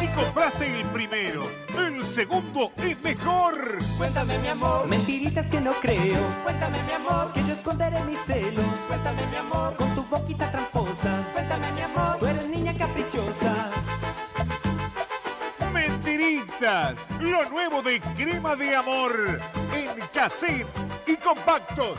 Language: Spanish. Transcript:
Si compraste el primero, el segundo es mejor. Cuéntame mi amor, Mentiritas que no creo, cuéntame mi amor, que yo esconderé mis celos. cuéntame mi amor, Con tu boquita tramposa, cuéntame mi amor. tú eres niña caprichosa. Mentiritas, lo nuevo de crema de amor en cassette y compactos.